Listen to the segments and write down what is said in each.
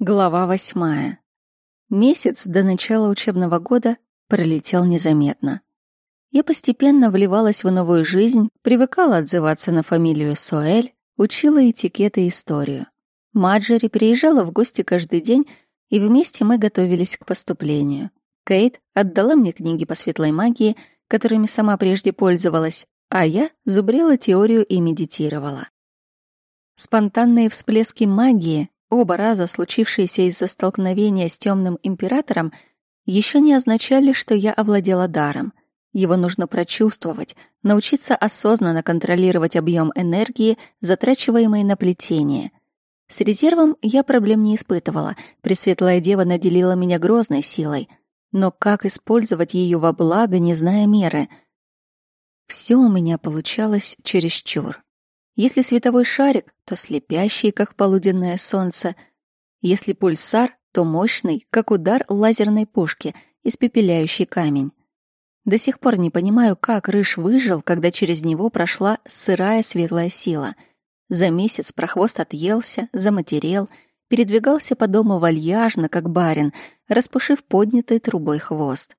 Глава восьмая. Месяц до начала учебного года пролетел незаметно. Я постепенно вливалась в новую жизнь, привыкала отзываться на фамилию Соэль, учила этикет и историю. Маджери приезжала в гости каждый день, и вместе мы готовились к поступлению. Кейт отдала мне книги по светлой магии, которыми сама прежде пользовалась, а я зубрила теорию и медитировала. Спонтанные всплески магии Оба раза случившиеся из-за столкновения с темным императором еще не означали, что я овладела даром. Его нужно прочувствовать, научиться осознанно контролировать объем энергии, затрачиваемой на плетение. С резервом я проблем не испытывала, Пресветлая Дева наделила меня грозной силой. Но как использовать ее во благо, не зная меры? Все у меня получалось чересчур. Если световой шарик, то слепящий, как полуденное солнце. Если пульсар, то мощный, как удар лазерной пушки, испепеляющий камень. До сих пор не понимаю, как Рыж выжил, когда через него прошла сырая светлая сила. За месяц прохвост отъелся, заматерел, передвигался по дому вальяжно, как барин, распушив поднятой трубой хвост.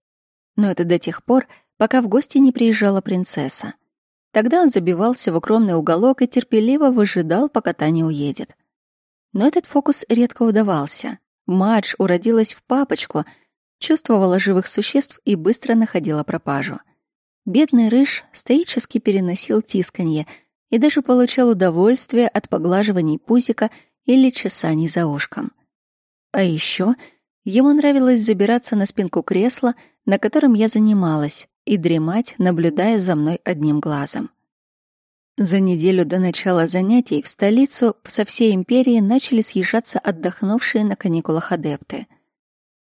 Но это до тех пор, пока в гости не приезжала принцесса. Тогда он забивался в укромный уголок и терпеливо выжидал, пока та не уедет. Но этот фокус редко удавался. Мадж уродилась в папочку, чувствовала живых существ и быстро находила пропажу. Бедный рыж стоически переносил тисканье и даже получал удовольствие от поглаживаний пузика или чесаний за ушком. А еще ему нравилось забираться на спинку кресла, на котором я занималась, и дремать, наблюдая за мной одним глазом. За неделю до начала занятий в столицу со всей империи начали съезжаться отдохнувшие на каникулах адепты.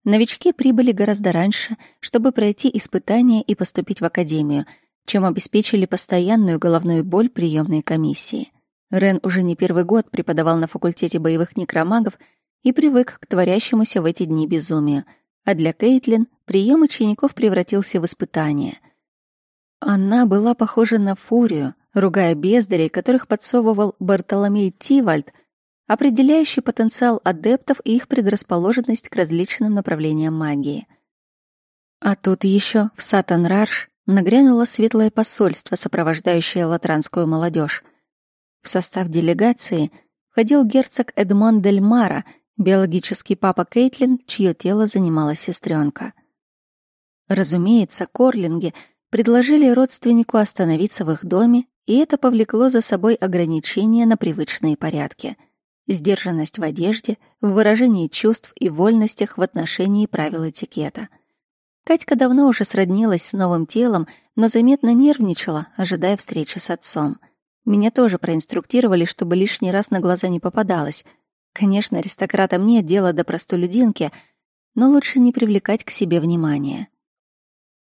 Новички прибыли гораздо раньше, чтобы пройти испытания и поступить в академию, чем обеспечили постоянную головную боль приемной комиссии. Рен уже не первый год преподавал на факультете боевых некромагов и привык к творящемуся в эти дни безумию, а для Кейтлин прием учеников превратился в испытание. Она была похожа на фурию, ругая бездарей, которых подсовывал Бартоломей Тивальд, определяющий потенциал адептов и их предрасположенность к различным направлениям магии. А тут еще в Сатан-Рарш нагрянуло светлое посольство, сопровождающее латранскую молодежь. В состав делегации входил герцог Эдмон Дель Мара, биологический папа Кейтлин, чье тело занимала сестренка. Разумеется, Корлинги предложили родственнику остановиться в их доме, и это повлекло за собой ограничения на привычные порядки. Сдержанность в одежде, в выражении чувств и вольностях в отношении правил этикета. Катька давно уже сроднилась с новым телом, но заметно нервничала, ожидая встречи с отцом. Меня тоже проинструктировали, чтобы лишний раз на глаза не попадалось. Конечно, аристократам нет дела до простолюдинки, но лучше не привлекать к себе внимания.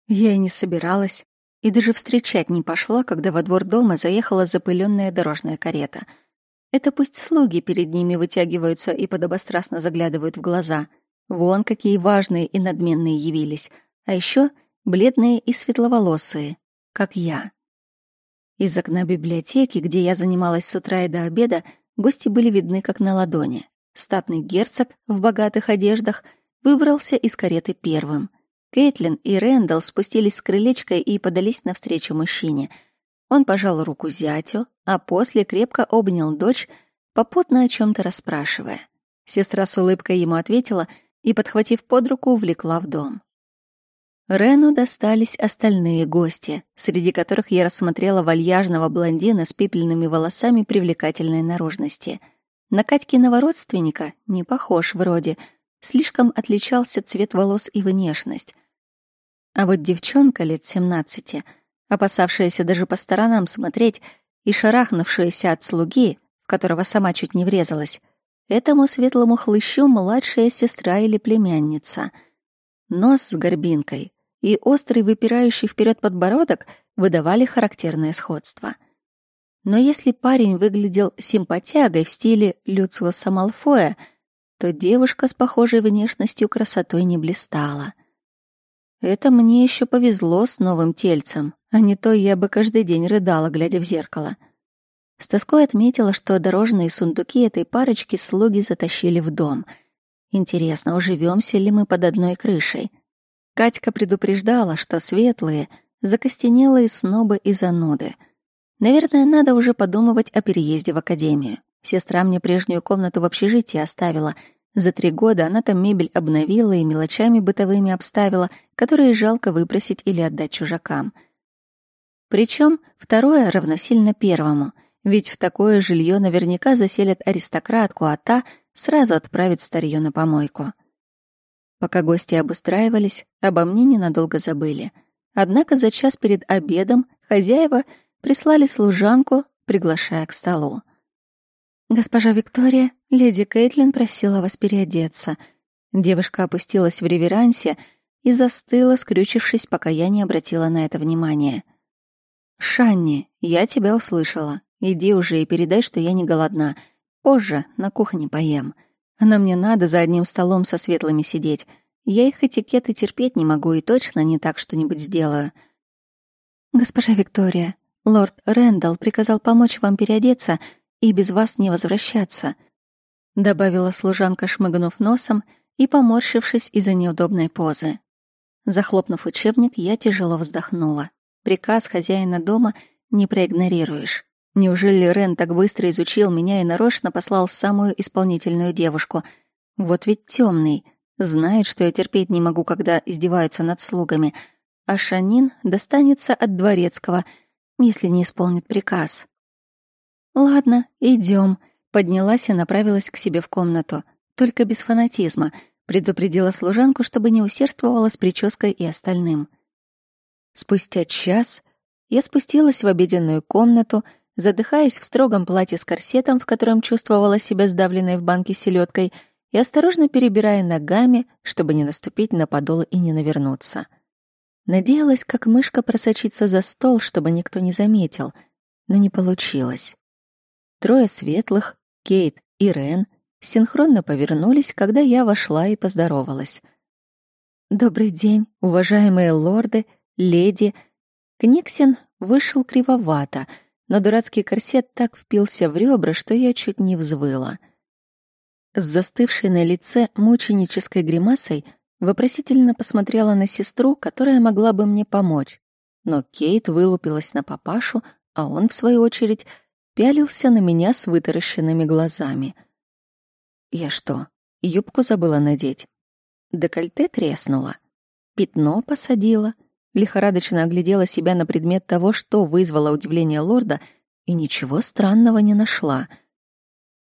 Я и не собиралась, и даже встречать не пошла, когда во двор дома заехала запыленная дорожная карета. Это пусть слуги перед ними вытягиваются и подобострастно заглядывают в глаза. Вон какие важные и надменные явились. А еще бледные и светловолосые, как я. Из окна библиотеки, где я занималась с утра и до обеда, гости были видны как на ладони. Статный герцог в богатых одеждах выбрался из кареты первым. Кейтлин и Рэндалл спустились с крылечка и подались навстречу мужчине. Он пожал руку зятю, а после крепко обнял дочь, попутно о чем то расспрашивая. Сестра с улыбкой ему ответила и, подхватив под руку, увлекла в дом. Рену достались остальные гости, среди которых я рассмотрела вальяжного блондина с пепельными волосами привлекательной наружности. На Катькиного родственника не похож вроде, слишком отличался цвет волос и внешность. А вот девчонка лет семнадцати, опасавшаяся даже по сторонам смотреть и шарахнувшаяся от слуги, в которого сама чуть не врезалась, этому светлому хлыщу младшая сестра или племянница. Нос с горбинкой и острый выпирающий вперед подбородок выдавали характерное сходство. Но если парень выглядел симпатягой в стиле Люциуса Малфоя, то девушка с похожей внешностью красотой не блистала — это мне еще повезло с новым тельцем, а не то я бы каждый день рыдала, глядя в зеркало. С тоской отметила, что дорожные сундуки этой парочки слуги затащили в дом. Интересно, уживемся ли мы под одной крышей? Катька предупреждала, что светлые, закостенелые снобы и зануды. Наверное, надо уже подумывать о переезде в академию. Сестра мне прежнюю комнату в общежитии оставила. За три года она там мебель обновила и мелочами бытовыми обставила, которые жалко выбросить или отдать чужакам. Причем второе равносильно первому, ведь в такое жилье наверняка заселят аристократку, а та сразу отправит старье на помойку. Пока гости обустраивались, обо мне ненадолго забыли. Однако за час перед обедом хозяева прислали служанку, приглашая к столу. «Госпожа Виктория, леди Кейтлин просила вас переодеться». Девушка опустилась в реверансе и застыла, скрючившись, пока я не обратила на это внимания. «Шанни, я тебя услышала. Иди уже и передай, что я не голодна. Позже на кухне поем. Но мне надо за одним столом со светлыми сидеть. Я их этикеты терпеть не могу и точно не так что-нибудь сделаю». «Госпожа Виктория, лорд Рэндалл приказал помочь вам переодеться и без вас не возвращаться», — добавила служанка, шмыгнув носом и поморщившись из-за неудобной позы. Захлопнув учебник, я тяжело вздохнула. Приказ хозяина дома не проигнорируешь. Неужели Рен так быстро изучил меня и нарочно послал самую исполнительную девушку? Вот ведь темный, знает, что я терпеть не могу, когда издеваются над слугами, а Шанин достанется от дворецкого, если не исполнит приказ. «Ладно, идем. поднялась и направилась к себе в комнату. Только без фанатизма. Предупредила служанку, чтобы не усердствовала с прической и остальным. Спустя час я спустилась в обеденную комнату, задыхаясь в строгом платье с корсетом, в котором чувствовала себя сдавленной в банке селедкой, и осторожно перебирая ногами, чтобы не наступить на подол и не навернуться. Надеялась, как мышка, просочиться за стол, чтобы никто не заметил, но не получилось. Трое светлых, Кейт и Рен, синхронно повернулись, когда я вошла и поздоровалась. «Добрый день, уважаемые лорды, леди!» Книксин вышел кривовато, но дурацкий корсет так впился в ребра, что я чуть не взвыла. С застывшей на лице мученической гримасой вопросительно посмотрела на сестру, которая могла бы мне помочь. Но Кейт вылупилась на папашу, а он, в свою очередь, пялился на меня с вытаращенными глазами. Я что, юбку забыла надеть? Декольте треснуло? Пятно посадила? Лихорадочно оглядела себя на предмет того, что вызвало удивление лорда, и ничего странного не нашла.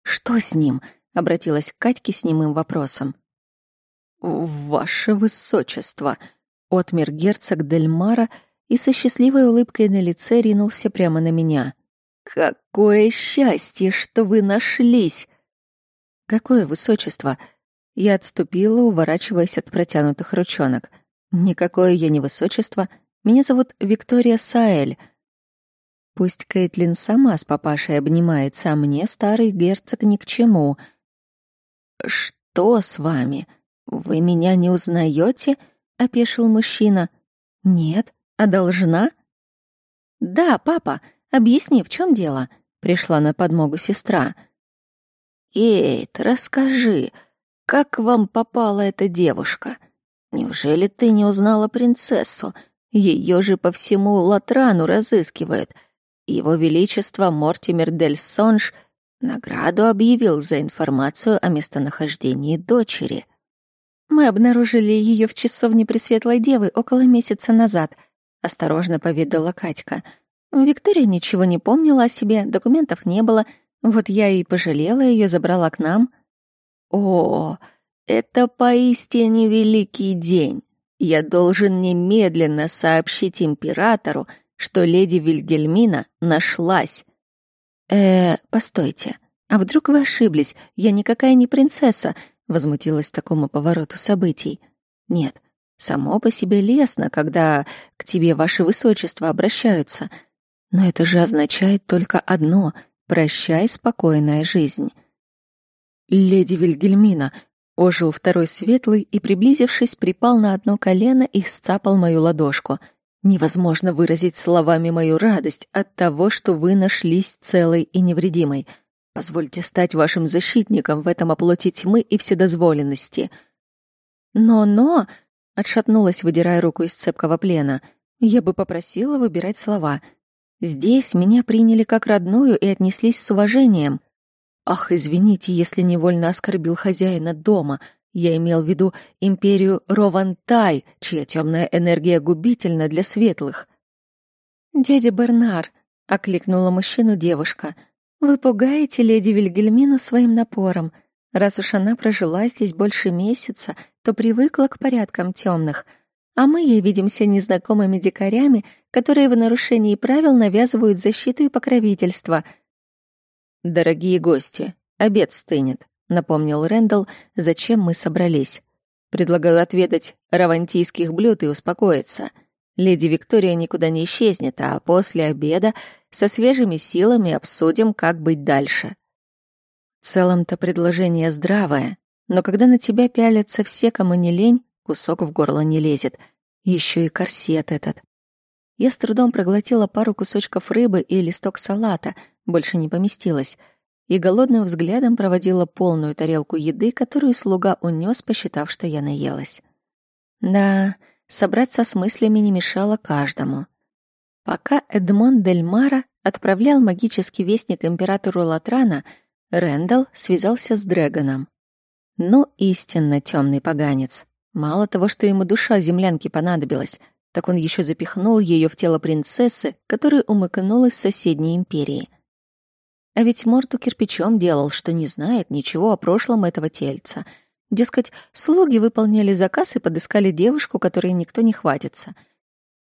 «Что с ним?» — обратилась к Катьке с немым вопросом. «Ваше высочество!» — отмер герцог Дельмара и со счастливой улыбкой на лице ринулся прямо на меня. «Какое счастье, что вы нашлись!» «Какое высочество!» Я отступила, уворачиваясь от протянутых ручонок. «Никакое я не высочество. Меня зовут Виктория Саэль». Пусть Кейтлин сама с папашей обнимается, а мне старый герцог ни к чему. «Что с вами? Вы меня не узнаете? опешил мужчина. «Нет, а должна?» «Да, папа», Объясни, в чем дело?» — пришла на подмогу сестра. «Кейт, расскажи, как вам попала эта девушка? Неужели ты не узнала принцессу? Ее же по всему Латрану разыскивают. Его Величество Мортимер Дель Сонж награду объявил за информацию о местонахождении дочери». «Мы обнаружили ее в часовне Пресветлой Девы около месяца назад», — осторожно поведала Катька. — Виктория ничего не помнила о себе, документов не было. Вот я и пожалела ее, забрала к нам. О, это поистине великий день. Я должен немедленно сообщить императору, что леди Вильгельмина нашлась. Э, постойте. А вдруг вы ошиблись? Я никакая не принцесса, возмутилась такому повороту событий. Нет, само по себе лестно, когда к тебе ваше высочество обращаются — но это же означает только одно — прощай, спокойная жизнь. «Леди Вильгельмина!» — ожил второй светлый и, приблизившись, припал на одно колено и сцапал мою ладошку. «Невозможно выразить словами мою радость от того, что вы нашлись целой и невредимой. Позвольте стать вашим защитником в этом оплоте тьмы и вседозволенности». «Но-но!» — отшатнулась, выдирая руку из цепкого плена. «Я бы попросила выбирать слова. Здесь меня приняли как родную и отнеслись с уважением. Ах, извините, если невольно оскорбил хозяина дома. Я имел в виду империю Ровантай, чья темная энергия губительна для светлых». «Дядя Бернар», — окликнула мужчину девушка, — «вы пугаете леди Вильгельмину своим напором. Раз уж она прожила здесь больше месяца, то привыкла к порядкам темных, а мы ей видимся незнакомыми дикарями, которые в нарушении правил навязывают защиту и покровительство». «Дорогие гости, обед стынет», — напомнил Рэндалл, зачем мы собрались. «Предлагаю отведать равантийских блюд и успокоиться». Леди Виктория никуда не исчезнет, а после обеда со свежими силами обсудим, как быть дальше. В целом-то предложение здравое, но когда на тебя пялятся все, кому не лень, кусок в горло не лезет. Еще и корсет этот. Я с трудом проглотила пару кусочков рыбы и листок салата, больше не поместилось, и голодным взглядом проводила полную тарелку еды, которую слуга унес, посчитав, что я наелась. Да, собраться с мыслями не мешало каждому. Пока Эдмон Дель Мара отправлял магический вестник императору Латрана, Рэндалл связался с Дрэгоном. Ну, истинно темный поганец. Мало того, что ему душа землянки понадобилась, так он еще запихнул ее в тело принцессы, которая умыкнула из соседней империи. А ведь Морту кирпичом делал, что не знает ничего о прошлом этого тельца — Дескать, слуги выполняли заказ и подыскали девушку, которой никто не хватится.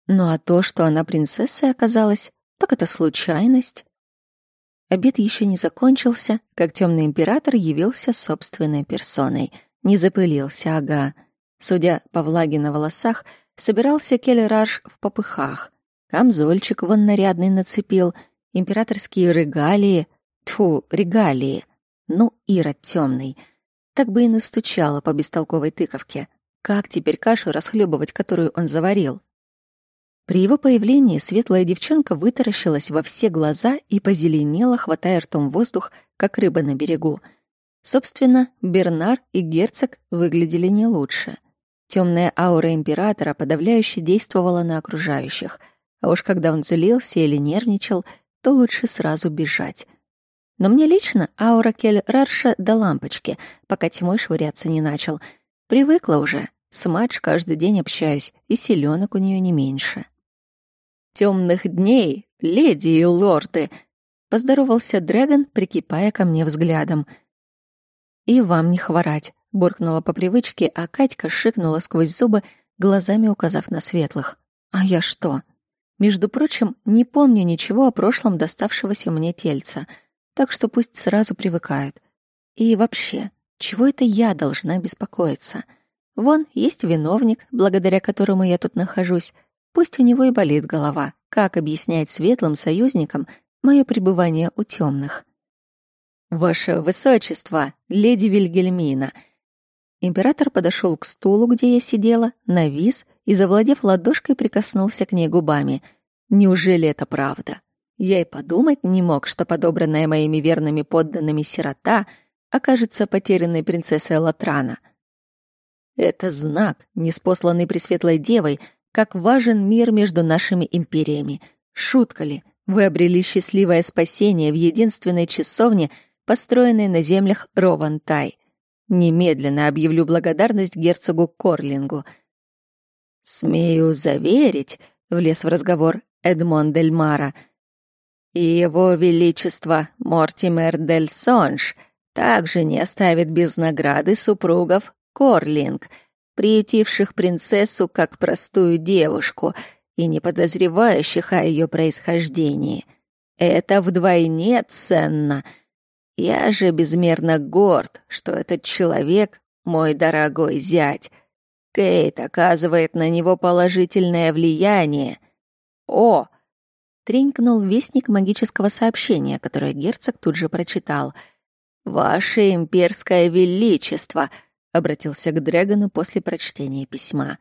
Ну а то, что она принцессой оказалась, так это случайность. Обед еще не закончился, как темный император явился собственной персоной. Не запылился, ага. Судя по влаге на волосах, собирался Келлераш в попыхах. Камзольчик вон нарядный нацепил, императорские регалии, тьфу, регалии. Ну, Ирод темный — так бы и настучала по бестолковой тыковке. Как теперь кашу расхлебывать, которую он заварил? При его появлении светлая девчонка вытаращилась во все глаза и позеленела, хватая ртом воздух, как рыба на берегу. Собственно, Бернар и герцог выглядели не лучше. Темная аура императора подавляюще действовала на окружающих, а уж когда он злился или нервничал, то лучше сразу бежать. Но мне лично аура Кель Рарша до лампочки, пока тьмой швыряться не начал. Привыкла уже. С Мадж каждый день общаюсь, и селенок у нее не меньше. Темных дней, леди и лорды!» — поздоровался Дрэгон, прикипая ко мне взглядом. «И вам не хворать», — буркнула по привычке, а Катька шикнула сквозь зубы, глазами указав на светлых. «А я что?» Между прочим, не помню ничего о прошлом доставшегося мне тельца — так что пусть сразу привыкают. И вообще, чего это я должна беспокоиться? Вон, есть виновник, благодаря которому я тут нахожусь. Пусть у него и болит голова. Как объяснять светлым союзникам мое пребывание у темных? «Ваше высочество, леди Вильгельмина!» Император подошел к стулу, где я сидела, навис и, завладев ладошкой, прикоснулся к ней губами. «Неужели это правда?» Я и подумать не мог, что подобранная моими верными подданными сирота окажется потерянной принцессой Латрана. Это знак, неспосланный Пресветлой Девой, как важен мир между нашими империями. Шутка ли? Вы обрели счастливое спасение в единственной часовне, построенной на землях Ровантай. Немедленно объявлю благодарность герцогу Корлингу. «Смею заверить», — влез в разговор Эдмон Дель Мара — и его величество Мортимер дель Сонж также не оставит без награды супругов Корлинг, приютивших принцессу как простую девушку и не подозревающих о ее происхождении. Это вдвойне ценно. Я же безмерно горд, что этот человек — мой дорогой зять. Кейт оказывает на него положительное влияние. О, тренькнул вестник магического сообщения, которое герцог тут же прочитал. «Ваше имперское величество!» — обратился к Дрэгону после прочтения письма.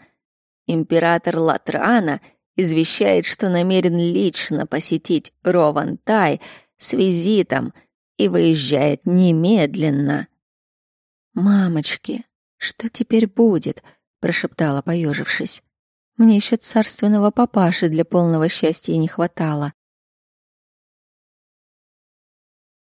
«Император Латрана извещает, что намерен лично посетить Рован Тай с визитом и выезжает немедленно. «Мамочки, что теперь будет?» — прошептала, поежившись. «Мне еще царственного папаши для полного счастья не хватало».